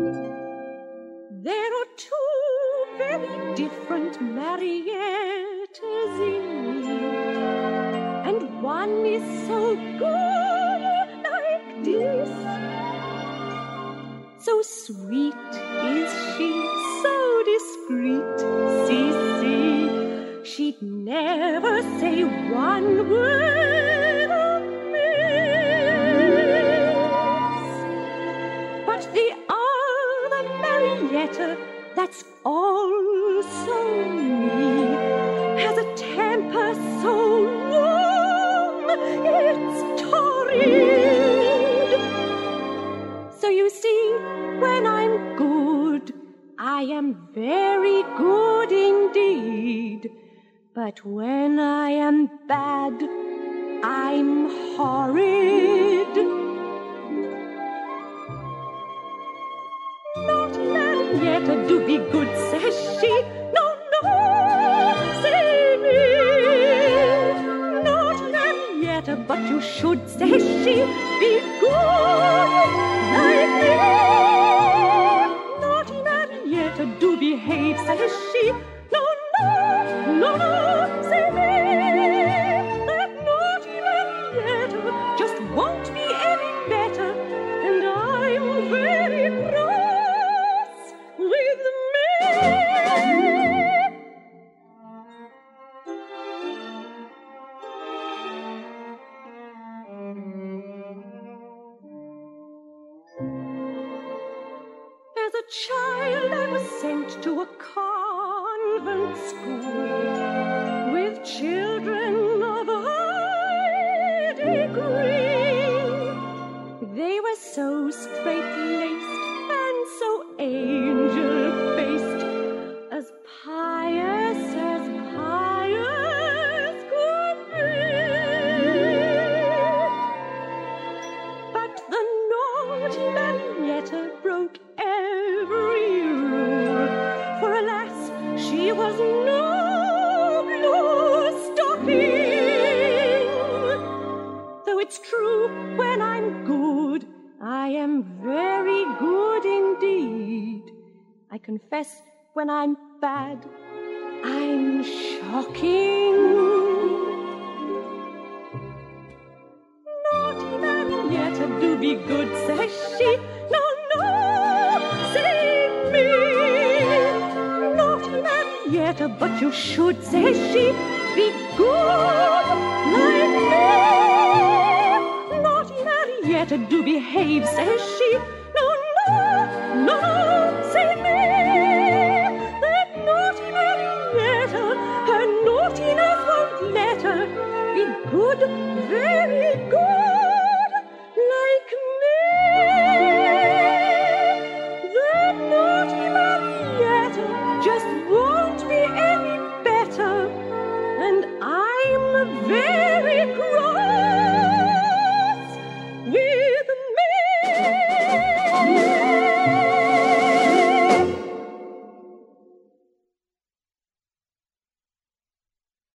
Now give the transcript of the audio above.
There are two very different Mariettas in me, and one is so good like this. So sweet is she, so discreet, see. She'd never say one word that's also me, has a temper so warm, it's torrid. So you see, when I'm good, I am very good indeed. But when I am bad, I'm horrid. Marietta, but you should, says she, be good like me. As a child, I was sent to a convent school with children of high degree. They were so straight laced and so angel faced, confess, when I'm bad, I'm shocking. Naughty Marietta, do be good, says she. No, better, but you should, say she, be good like me. Not yet do behave, says she. No, no, no, say me. That naughty Marietta, her naughtiness won't let her be good, very good.